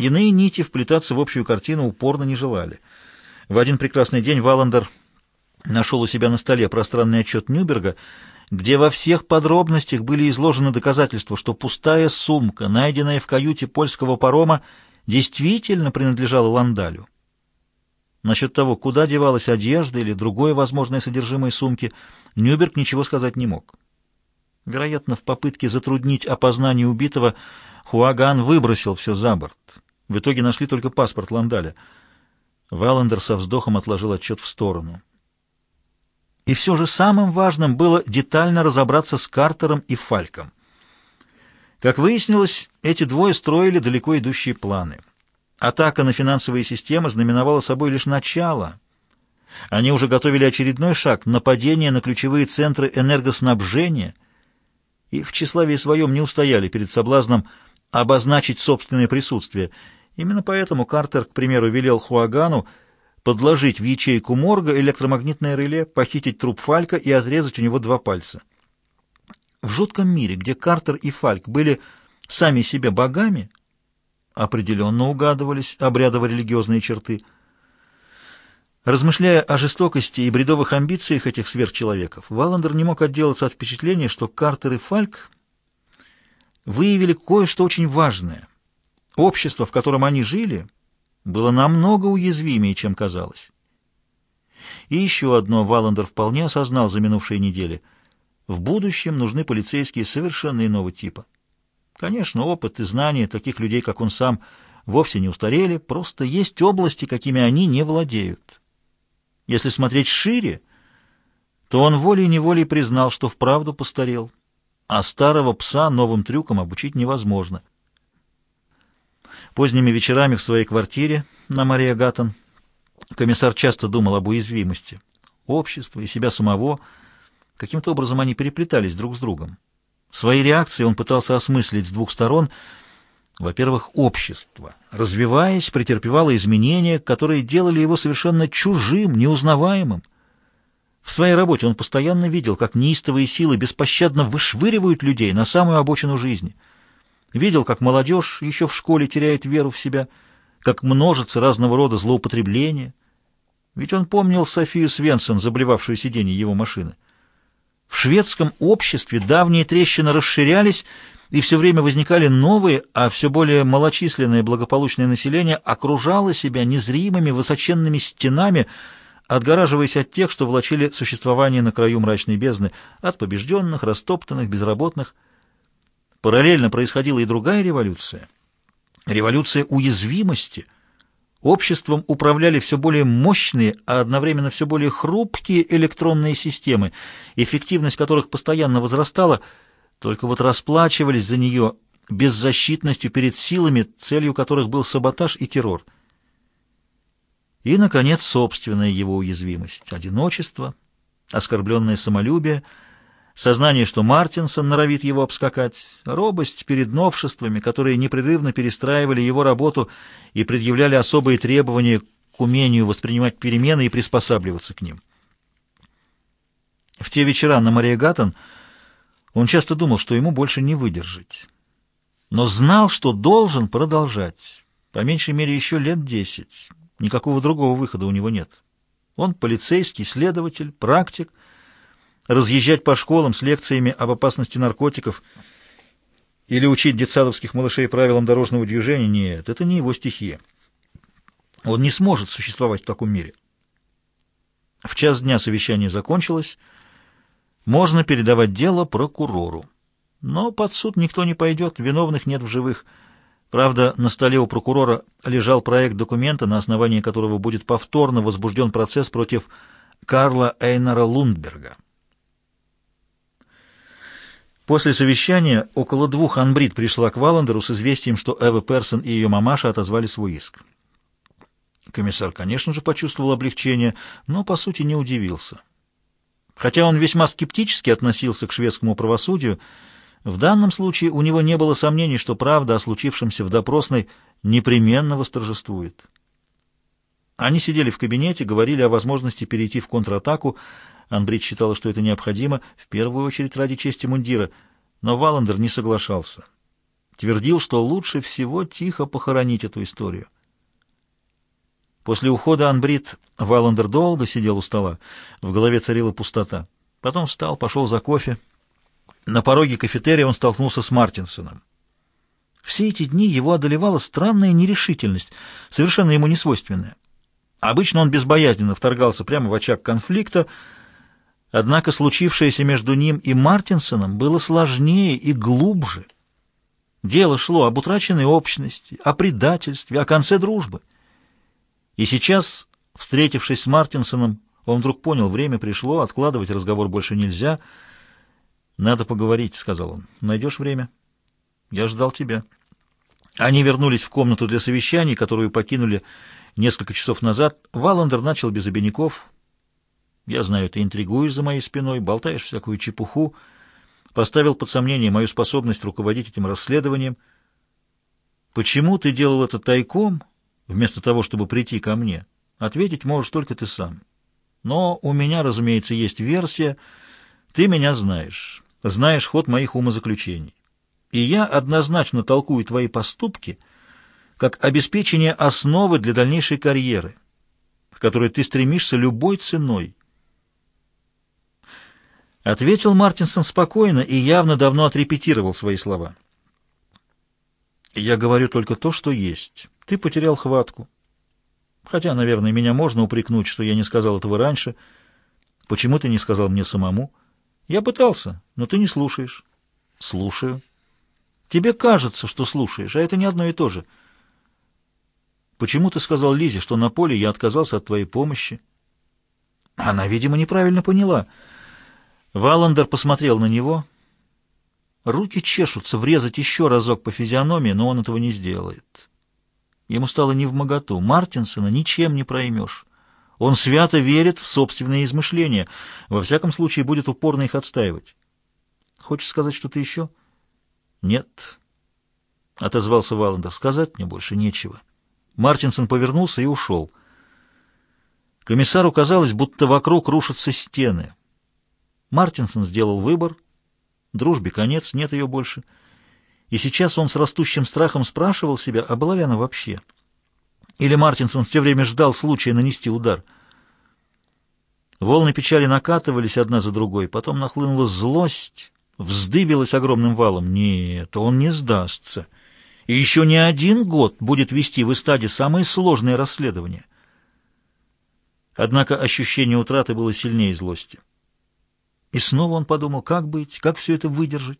Иные нити вплетаться в общую картину упорно не желали. В один прекрасный день Валандер нашел у себя на столе пространный отчет Нюберга, где во всех подробностях были изложены доказательства, что пустая сумка, найденная в каюте польского парома, действительно принадлежала Ландалю. Насчет того, куда девалась одежда или другое возможное содержимое сумки, Нюберг ничего сказать не мог. Вероятно, в попытке затруднить опознание убитого Хуаган выбросил все за борт. В итоге нашли только паспорт Ландаля. Валандер со вздохом отложил отчет в сторону. И все же самым важным было детально разобраться с Картером и Фальком. Как выяснилось, эти двое строили далеко идущие планы. Атака на финансовые системы знаменовала собой лишь начало. Они уже готовили очередной шаг — нападение на ключевые центры энергоснабжения и в тщеславии своем не устояли перед соблазном обозначить собственное присутствие. Именно поэтому Картер, к примеру, велел Хуагану подложить в ячейку морга электромагнитное реле, похитить труп Фалька и отрезать у него два пальца. В жутком мире, где Картер и Фальк были сами себе богами, определенно угадывались обрядово-религиозные черты. Размышляя о жестокости и бредовых амбициях этих сверхчеловеков, Валандер не мог отделаться от впечатления, что Картер и Фальк выявили кое-что очень важное. Общество, в котором они жили, было намного уязвимее, чем казалось. И еще одно Валандер вполне осознал за минувшие недели. В будущем нужны полицейские совершенно иного типа. Конечно, опыт и знания таких людей, как он сам, вовсе не устарели, просто есть области, какими они не владеют. Если смотреть шире, то он волей-неволей признал, что вправду постарел, а старого пса новым трюкам обучить невозможно. Поздними вечерами в своей квартире на Мария Гаттон комиссар часто думал об уязвимости общества и себя самого. Каким-то образом они переплетались друг с другом. Свои реакции он пытался осмыслить с двух сторон. Во-первых, общество, развиваясь, претерпевало изменения, которые делали его совершенно чужим, неузнаваемым. В своей работе он постоянно видел, как неистовые силы беспощадно вышвыривают людей на самую обочину жизни — Видел, как молодежь еще в школе теряет веру в себя, как множится разного рода злоупотребления. Ведь он помнил Софию Свенсон, заблевавшую сиденье его машины. В шведском обществе давние трещины расширялись, и все время возникали новые, а все более малочисленное благополучное население окружало себя незримыми высоченными стенами, отгораживаясь от тех, что влачили существование на краю мрачной бездны, от побежденных, растоптанных, безработных – Параллельно происходила и другая революция. Революция уязвимости. Обществом управляли все более мощные, а одновременно все более хрупкие электронные системы, эффективность которых постоянно возрастала, только вот расплачивались за нее беззащитностью перед силами, целью которых был саботаж и террор. И, наконец, собственная его уязвимость, одиночество, оскорбленное самолюбие — сознание, что Мартинсон норовит его обскакать, робость перед новшествами, которые непрерывно перестраивали его работу и предъявляли особые требования к умению воспринимать перемены и приспосабливаться к ним. В те вечера на Мария Гаттон он часто думал, что ему больше не выдержать. Но знал, что должен продолжать. По меньшей мере еще лет десять. Никакого другого выхода у него нет. Он полицейский, следователь, практик, разъезжать по школам с лекциями об опасности наркотиков или учить детсадовских малышей правилам дорожного движения, нет, это не его стихия. Он не сможет существовать в таком мире. В час дня совещание закончилось. Можно передавать дело прокурору. Но под суд никто не пойдет, виновных нет в живых. Правда, на столе у прокурора лежал проект документа, на основании которого будет повторно возбужден процесс против Карла Эйнара Лундберга. После совещания около двух Анбрид пришла к Валандеру с известием, что Эва Персон и ее мамаша отозвали свой иск. Комиссар, конечно же, почувствовал облегчение, но, по сути, не удивился. Хотя он весьма скептически относился к шведскому правосудию, в данном случае у него не было сомнений, что правда о случившемся в допросной непременно восторжествует. Они сидели в кабинете, говорили о возможности перейти в контратаку, Анбрид считала, что это необходимо, в первую очередь ради чести мундира, но Валандер не соглашался. Твердил, что лучше всего тихо похоронить эту историю. После ухода Анбрид Валандер долго сидел у стола. В голове царила пустота. Потом встал, пошел за кофе. На пороге кафетерия он столкнулся с Мартинсоном. Все эти дни его одолевала странная нерешительность, совершенно ему несвойственная. Обычно он безбоязненно вторгался прямо в очаг конфликта, однако случившееся между ним и Мартинсоном было сложнее и глубже. Дело шло об утраченной общности, о предательстве, о конце дружбы. И сейчас, встретившись с Мартинсоном, он вдруг понял, время пришло, откладывать разговор больше нельзя. «Надо поговорить», — сказал он. «Найдешь время?» «Я ждал тебя». Они вернулись в комнату для совещаний, которую покинули несколько часов назад. Валандер начал без обиняков. «Я знаю, ты интригуешь за моей спиной, болтаешь всякую чепуху. Поставил под сомнение мою способность руководить этим расследованием. Почему ты делал это тайком, вместо того, чтобы прийти ко мне? Ответить можешь только ты сам». Но у меня, разумеется, есть версия. Ты меня знаешь, знаешь ход моих умозаключений. И я однозначно толкую твои поступки как обеспечение основы для дальнейшей карьеры, к которой ты стремишься любой ценой. Ответил Мартинсон спокойно и явно давно отрепетировал свои слова. Я говорю только то, что есть. Ты потерял хватку. Хотя, наверное, меня можно упрекнуть, что я не сказал этого раньше. Почему ты не сказал мне самому? Я пытался, но ты не слушаешь. Слушаю. Тебе кажется, что слушаешь, а это не одно и то же. Почему ты сказал Лизе, что на поле я отказался от твоей помощи? Она, видимо, неправильно поняла. Валандер посмотрел на него. Руки чешутся врезать еще разок по физиономии, но он этого не сделает. Ему стало невмоготу. Мартинсона ничем не проймешь. Он свято верит в собственные измышления. Во всяком случае, будет упорно их отстаивать. Хочешь сказать что-то еще? Нет, — отозвался Валандер. Сказать мне больше нечего. Мартинсон повернулся и ушел. Комиссару казалось, будто вокруг рушатся стены. Мартинсон сделал выбор. Дружбе конец, нет ее больше — и сейчас он с растущим страхом спрашивал себя, а была ли она вообще? Или Мартинсон все время ждал случая нанести удар? Волны печали накатывались одна за другой, потом нахлынула злость, вздыбилась огромным валом. Нет, он не сдастся. И еще не один год будет вести в эстаде самые сложные расследования. Однако ощущение утраты было сильнее злости. И снова он подумал, как быть, как все это выдержать.